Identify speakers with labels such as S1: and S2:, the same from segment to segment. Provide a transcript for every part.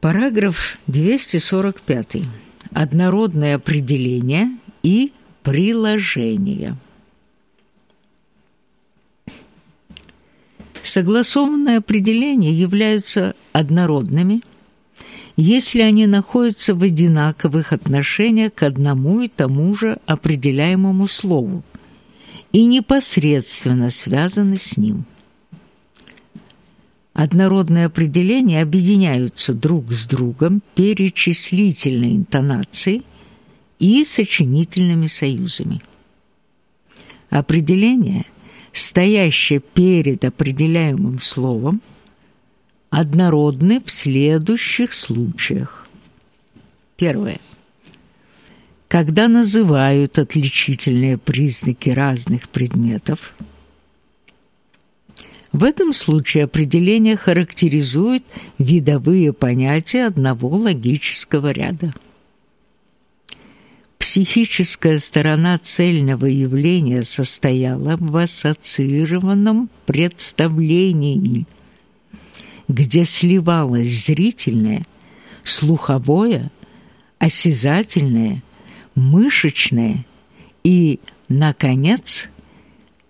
S1: Параграф 245. Однородное определение и приложение. Согласованные определения являются однородными, если они находятся в одинаковых отношениях к одному и тому же определяемому слову и непосредственно связаны с ним. Однородные определения объединяются друг с другом перечислительной интонацией и сочинительными союзами. Определение, стоящее перед определяемым словом, однородны в следующих случаях. Первое. Когда называют отличительные признаки разных предметов – в этом случае определение характеризует видовые понятия одного логического ряда. Психическая сторона цельного явления состояла в ассоциированном представлении, где сливалось зрительное, слуховое, осязательное, мышечное и, наконец,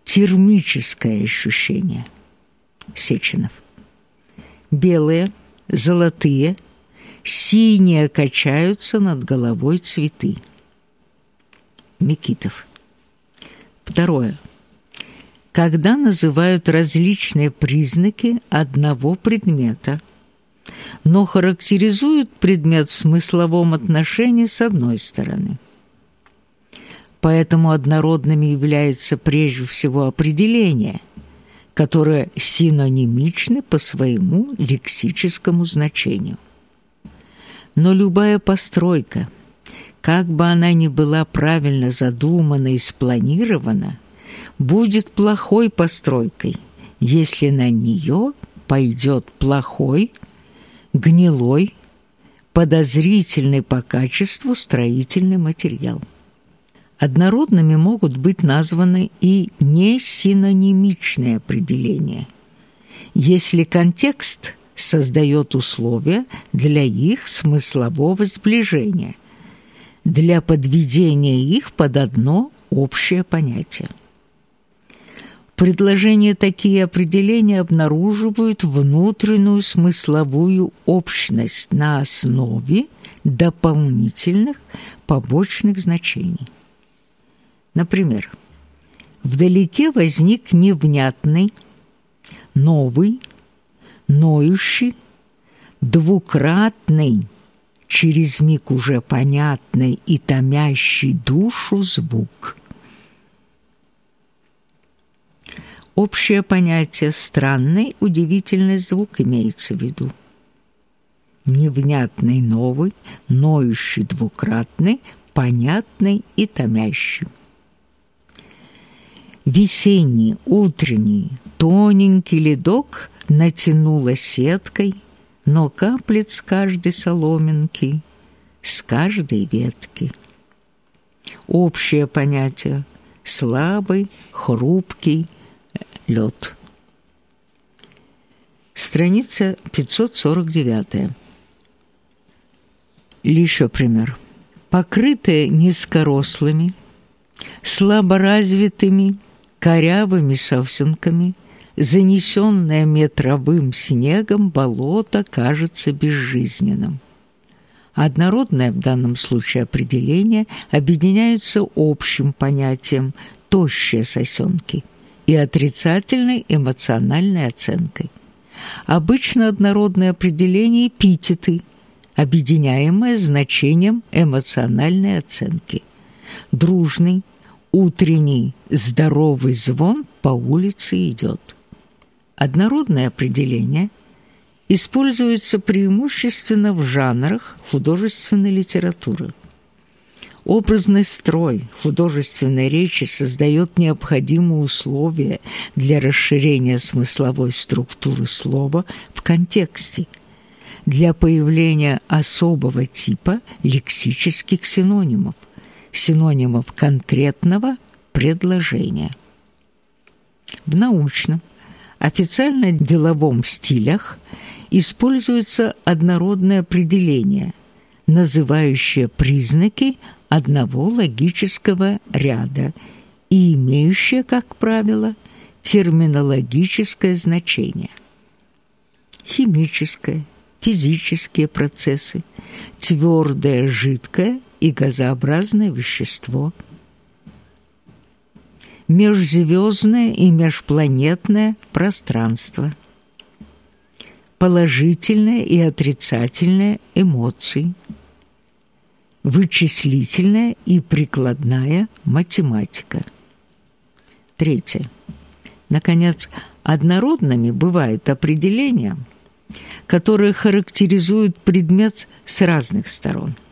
S1: термическое ощущение – Сеченов. Белые, золотые, синие качаются над головой цветы. Микитов. Второе. Когда называют различные признаки одного предмета, но характеризуют предмет в смысловом отношении с одной стороны. Поэтому однородными является прежде всего определение – которые синонимичны по своему лексическому значению. Но любая постройка, как бы она ни была правильно задумана и спланирована, будет плохой постройкой, если на нее пойдет плохой, гнилой, подозрительный по качеству строительный материал. Однородными могут быть названы и несинонимичные определения, если контекст создает условия для их смыслового сближения, для подведения их под одно общее понятие. Предложения такие определения обнаруживают внутреннюю смысловую общность на основе дополнительных побочных значений. Например, вдалеке возник невнятный, новый, ноющий, двукратный, через миг уже понятный и томящий душу звук. Общее понятие «странный, удивительный звук» имеется в виду. Невнятный новый, ноющий двукратный, понятный и томящий. Весенний, утренний, тоненький ледок натянула сеткой, но каплет с каждой соломинки, с каждой ветки. Общее понятие – слабый, хрупкий лед. Страница 549. Или еще пример. Покрытые низкорослыми, слаборазвитыми, корявыми сосенками, занесенное метровым снегом болото кажется безжизненным. Однородное в данном случае определение объединяется общим понятием «тощие сосенки» и отрицательной эмоциональной оценкой. Обычно однородное определение – эпитеты, объединяемое значением эмоциональной оценки. Дружный – утренний здоровый звон по улице идет. Однородное определение используется преимущественно в жанрах художественной литературы. Образный строй художественной речи создает необходимые условия для расширения смысловой структуры слова в контексте, для появления особого типа лексических синонимов, синонимов конкретного предложения. В научном, официально деловом стилях используется однородное определение, называющее признаки одного логического ряда и имеющее, как правило, терминологическое значение. Химическое, физические процессы, твердое, жидкое и газообразное вещество – межзвездное и межпланетное пространство, положительное и отрицательное эмоции, вычислительная и прикладная математика. Третье. Наконец, однородными бывают определения, которые характеризуют предмет с разных сторон –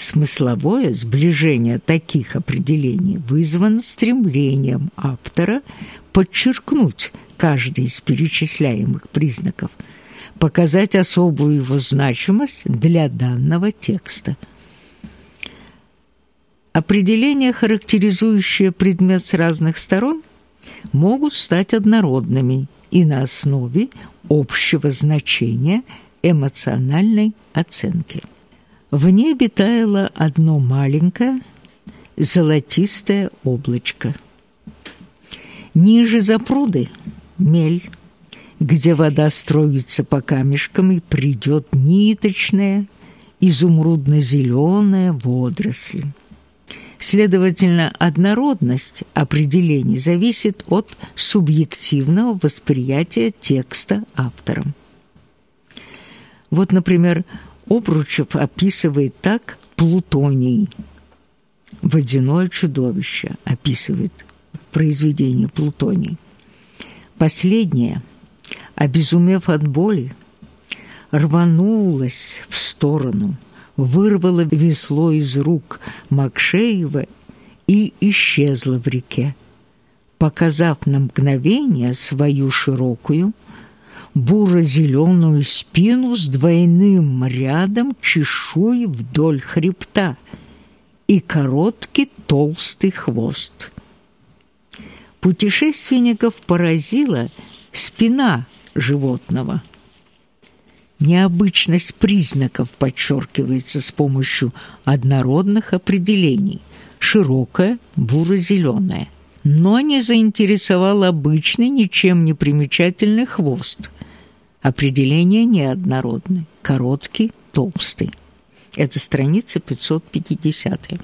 S1: Смысловое сближение таких определений вызвано стремлением автора подчеркнуть каждый из перечисляемых признаков, показать особую его значимость для данного текста. Определения, характеризующие предмет с разных сторон, могут стать однородными и на основе общего значения эмоциональной оценки. В небе таяло одно маленькое золотистое облачко. Ниже запруды — мель, где вода строится по камешкам и придет ниточная, изумрудно-зеленая водоросль. Следовательно, однородность определений зависит от субъективного восприятия текста автором. Вот, например, Обручев описывает так Плутоний. Водяное чудовище описывает в произведении Плутоний. Последнее, обезумев от боли, рванулась в сторону, вырвала весло из рук Макшеева и исчезла в реке, показав на мгновение свою широкую, буро-зеленую спину с двойным рядом чешуй вдоль хребта и короткий толстый хвост. Путешественников поразила спина животного. Необычность признаков подчеркивается с помощью однородных определений – широкая, буро-зеленая. Но не заинтересовал обычный, ничем не примечательный хвост – Определение неоднородное. Короткий, толстый. Это страница 550.